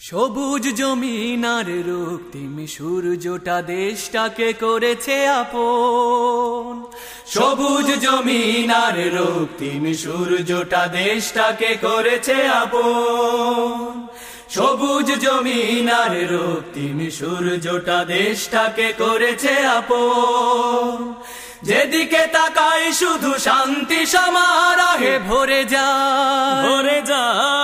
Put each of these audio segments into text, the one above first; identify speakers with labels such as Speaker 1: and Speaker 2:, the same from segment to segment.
Speaker 1: সবুজ জমিন আর রক্তিম সূর্যটা দেশটাকে করেছে আপন। সবুজ জমিন আর রক্তিম সূর্যটা দেশটাকে করেছে আপন। সবুজ জমিন আর রক্তিম সূর্যটা দেশটাকে করেছে আপন। যেদিকে তাকাই শুধু শান্তি সমারোহে ভরে যায়। ভরে মন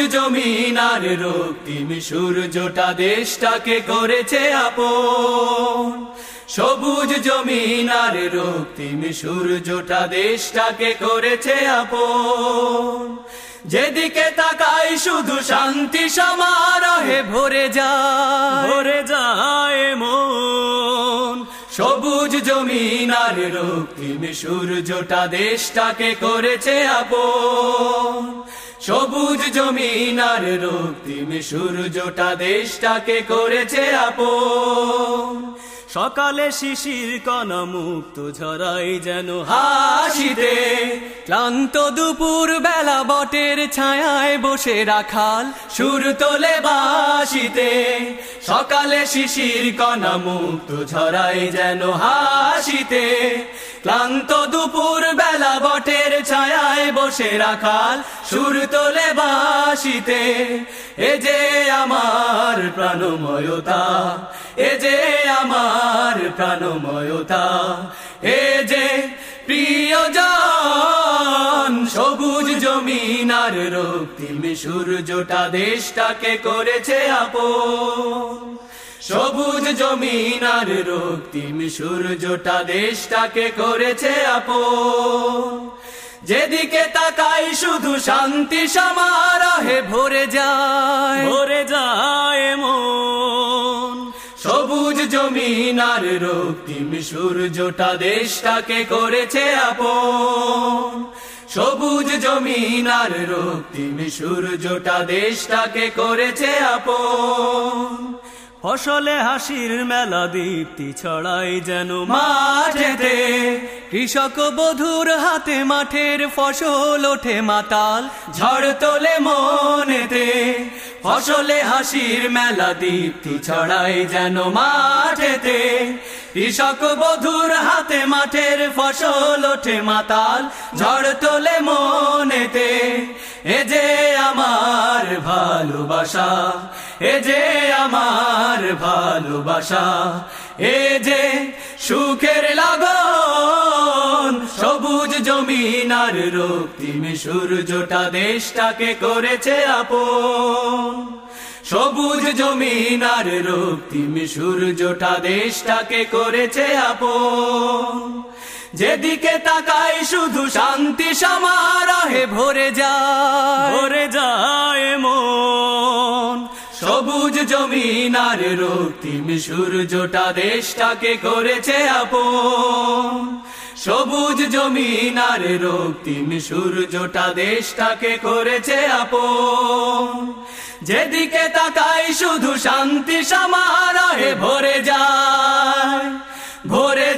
Speaker 1: সবুজ জমিন আর রক্তিম সূর্যটা দেশটাকে করেছে আপন। সবুজ জমিন আর রক্তিম সূর্যটা দেশটাকে করেছে আপন। যেদিকে তাকাই শুধু শান্তি সমারোহে ভরে যায়। ভরে যায় আর রক্তিম সূর্যটা দেশটাকে করেছে আপন। সবুজ জমিনার রক্তিম সূর্যটা দেশটাকে করেছে আপন। সকালে শিশির কণ মুক্ত ঝরাই যেন হাসিতে। ক্লান্ত দুপুর বেলা বটের ছায়ায় বসে রাখাল সুর তোলে বাসিতে সকালে শিশির কণ মুক্ত ঝরাই যেন হাসিতে। ক্লান্ত দুপুর বেলা বটের ছায়ায় বসে রাখাল সুর তোলে বাসিতে এ যে আমার প্রাণময়তা, এ যে আমার প্রাণময়তা, এ যে প্রিয়জন, সবুজ জমিন আর রক্তিম সূর্যটা দেশটাকে করেছে আপন। সবুজ জমিন আর রক্তিম সূর্যটা দেশটাকে করেছে আপন। যেদিকে তাকাই শুধু শান্তি সমারোহে ভরে যায়। ভরে যায় মন। সবুজ জমিন আর রক্তিম সূর্যটা দেশটাকে করেছে আপন। সবুজ জমিন আর রক্তিম সূর্যটা দেশটাকে করেছে আপন। ফসলে হাসির মেলা দীপ্তি ছড়াই যেন মাঠেতে। কৃষক বধুর হাতে মাঠের ফসল ওঠে মাতাল, ঝড় তোলে মনেতে। ফসলে হাসির মেলা দীপ্তি ছড়াই যেন মাঠেতে। কৃষক বধুর হাতে মাঠের ফসল ওঠে মাতাল, ঝড় তোলে মনেতে। এ যে আমার ভালোবাসা এ যে আমার ভালোবাসা, এ যে সুখের লাগন, সবুজ জমিন আর রক্তিম সূর্যটা দেশটাকে করেছে আপন। সবুজ জমিন আর রক্তিম সূর্যটা দেশটাকে করেছে আপন। যেদিকে তাকাই শুধু শান্তি সমারোহে ভরে যায় ভরে যায় মন। সবুজ জমিন আর রক্তিম সূর্যটা দেশটাকে করেছে আপন। সবুজ জমিন আর রক্তিম সূর্যটা দেশটাকে করেছে আপন। যেদিকে তাকাই শুধু শান্তি সমারহে ভরে যায়। ভরে